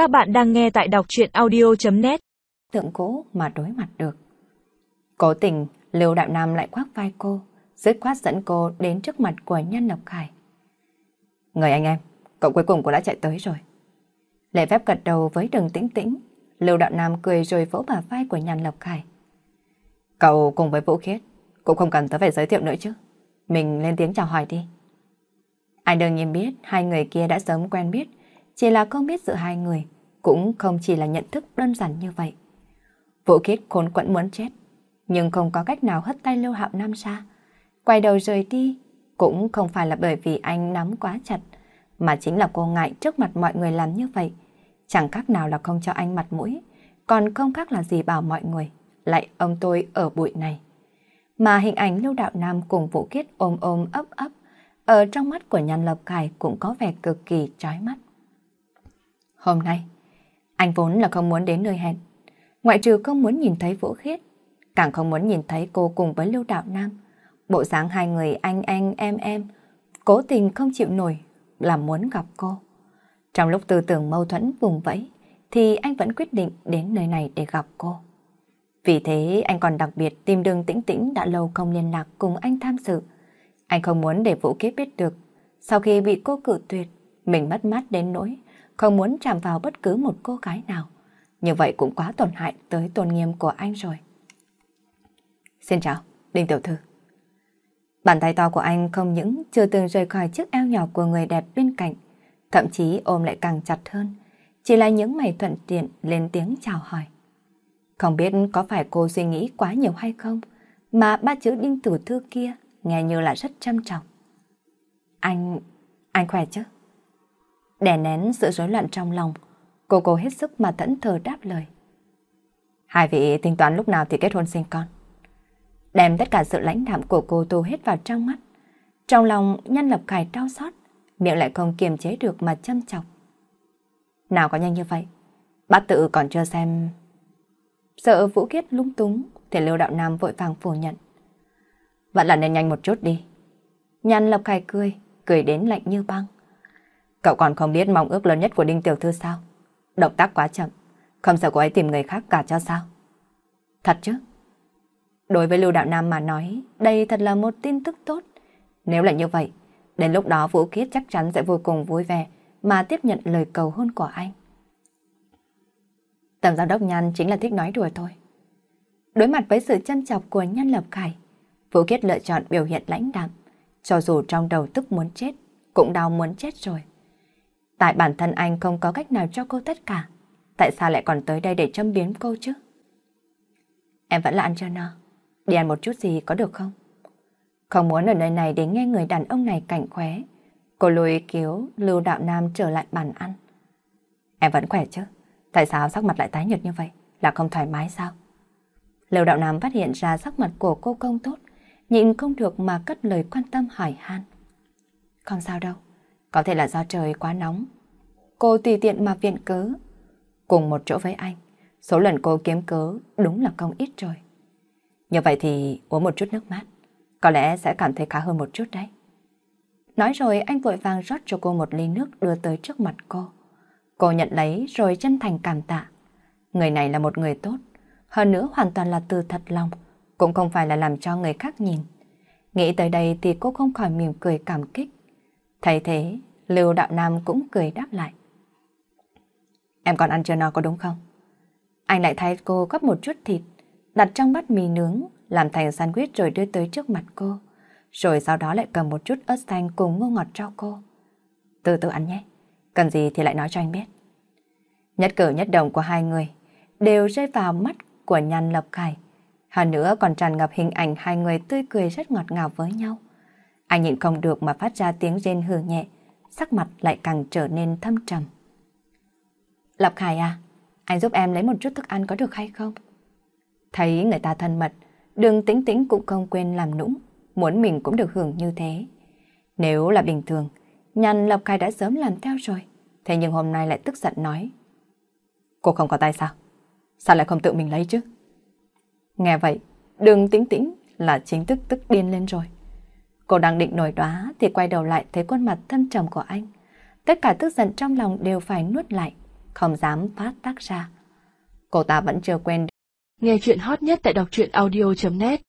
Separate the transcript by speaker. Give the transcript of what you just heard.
Speaker 1: Các bạn đang nghe tại đọc chuyện audio.net
Speaker 2: Tượng cố mà đối mặt được. Cố tình, Lưu Đạo Nam lại khoác vai cô, dứt khoát dẫn cô đến trước mặt của Nhân Lộc Khải. Người anh em, cậu cuối cùng cũng đã chạy tới rồi. Lệ phép gật đầu với đường tĩnh tĩnh, Lưu Đạo Nam cười rồi vỗ bả vai của Nhân Lộc Khải. Cậu cùng với Vũ Khiết, cũng không cần tới phải giới thiệu nữa chứ. Mình lên tiếng chào hỏi đi. Anh đương nhiên biết hai người kia đã sớm quen biết, chỉ là không biết giữa hai người, cũng không chỉ là nhận thức đơn giản như vậy. Vũ Khiết khốn quẫn muốn chết, nhưng không có cách nào hất tay Lưu Hạo Nam ra. Quay đầu rời đi, cũng không phải là bởi vì anh nắm quá chặt, mà chính là cô ngại trước mặt mọi người làm như vậy. Chẳng khác nào là không cho anh mặt mũi, còn không khác là gì bảo mọi người, lại ông tôi ở bụi này. Mà hình ảnh Lưu Đạo Nam cùng Vũ kiết ôm ôm ấp ấp, ở trong mắt của Nhan Lập Khải cũng có vẻ cực kỳ trói mắt. Hôm nay, anh vốn là không muốn đến nơi hẹn, ngoại trừ không muốn nhìn thấy Vũ Khiết, càng không muốn nhìn thấy cô cùng với Lưu Đạo Nam. Bộ dáng hai người anh anh em em, cố tình không chịu nổi là muốn gặp cô. Trong lúc tư tưởng mâu thuẫn vùng vẫy, thì anh vẫn quyết định đến nơi này để gặp cô. Vì thế anh còn đặc biệt tìm đường tĩnh tĩnh đã lâu không liên lạc cùng anh tham dự. Anh không muốn để Vũ Kiếp biết được, sau khi bị cô cử tuyệt, mình mất mát đến nỗi, không muốn chạm vào bất cứ một cô gái nào. Như vậy cũng quá tổn hại tới tôn nghiêm của anh rồi. Xin chào, Đinh Tiểu Thư. Bàn tay to của anh không những chưa từng rời khỏi chiếc eo nhỏ của người đẹp bên cạnh, thậm chí ôm lại càng chặt hơn. Chỉ là những mày thuận tiện lên tiếng chào hỏi. Không biết có phải cô suy nghĩ quá nhiều hay không, mà ba chữ Đinh Tiểu Thư kia nghe như là rất trâm trọng. Anh... anh khỏe chứ? Đè nén sự rối loạn trong lòng, cô cô hết sức mà thẫn thờ đáp lời. Hai vị tính toán lúc nào thì kết hôn sinh con. Đem tất cả sự lãnh đạm của cô tô hết vào trong mắt. Trong lòng nhân lập khải đau xót, miệng lại không kiềm chế được mà châm chọc. Nào có nhanh như vậy? Bác tự còn chưa xem... Sợ Vũ Kiết lung túng, thì Lưu Đạo Nam vội vàng phủ nhận. Vẫn là nên nhanh một chút đi. Nhàn lập khải cười, cười đến lạnh như băng. Cậu còn không biết mong ước lớn nhất của Đinh Tiểu Thư sao? Động tác quá chậm, không sợ cô ấy tìm người khác cả cho sao? Thật chứ? Đối với Lưu Đạo Nam mà nói, đây thật là một tin tức tốt. Nếu là như vậy, đến lúc đó Vũ Kiết chắc chắn sẽ vô cùng vui vẻ mà tiếp nhận lời cầu hôn của anh. Tổng giám đốc Nhan chính là thích nói đùa thôi. Đối mặt với sự chăm chọc của Nhân Lập Khải, Vũ Kiết lựa chọn biểu hiện lãnh đạm, cho dù trong đầu tức muốn chết, cũng đau muốn chết rồi. Tại bản thân anh không có cách nào cho cô tất cả, tại sao lại còn tới đây để châm biếm cô chứ? Em vẫn là ăn cho no, đi ăn một chút gì có được không? Không muốn ở nơi này để nghe người đàn ông này cảnh khóe, cô lùi cứu Lưu Đạo Nam trở lại bàn ăn. Em vẫn khỏe chứ? Tại sao sắc mặt lại tái nhợt như vậy? Là không thoải mái sao? Lưu Đạo Nam phát hiện ra sắc mặt của cô không tốt, nhịn không được mà cất lời quan tâm hỏi han. Không sao đâu, có thể là do trời quá nóng. Cô tùy tiện mà viện cớ. Cùng một chỗ với anh, số lần cô kiếm cớ đúng là không ít rồi. Như vậy thì uống một chút nước mát, có lẽ sẽ cảm thấy khá hơn một chút đấy. Nói rồi anh vội vàng rót cho cô một ly nước đưa tới trước mặt cô. Cô nhận lấy rồi chân thành cảm tạ. Người này là một người tốt, hơn nữa hoàn toàn là từ thật lòng, cũng không phải là làm cho người khác nhìn. Nghĩ tới đây thì cô không khỏi mỉm cười cảm kích. Thấy thế, Lưu Đạo Nam cũng cười đáp lại. Em còn ăn chưa no có đúng không? Anh lại thay cô gấp một chút thịt, đặt trong bát mì nướng, làm thành sandwich rồi đưa tới trước mặt cô. Rồi sau đó lại cầm một chút ớt xanh cùng ngô ngọt cho cô. Từ từ ăn nhé, cần gì thì lại nói cho anh biết. Nhất cử nhất động của hai người đều rơi vào mắt của Nhan Lập Khải. Hơn nữa còn tràn ngập hình ảnh hai người tươi cười rất ngọt ngào với nhau. Anh nhịn không được mà phát ra tiếng rên hừ nhẹ, sắc mặt lại càng trở nên thâm trầm. Lập Khải à, anh giúp em lấy một chút thức ăn có được hay không? Thấy người ta thân mật, đường tĩnh tĩnh cũng không quên làm nũng, muốn mình cũng được hưởng như thế. Nếu là bình thường, nhằn Lập Khải đã sớm làm theo rồi, thế nhưng hôm nay lại tức giận nói. Cô không có tay sao? Sao lại không tự mình lấy chứ? Nghe vậy, đường tĩnh tĩnh là chính thức tức điên lên rồi. Cô đang định nổi đoá thì quay đầu lại thấy khuôn mặt thân trầm của anh. Tất cả tức giận trong lòng đều phải nuốt lại. không dám phát tác ra. Cô ta vẫn chưa quen
Speaker 1: Nghe chuyện hot nhất tại đọc truyện audio.net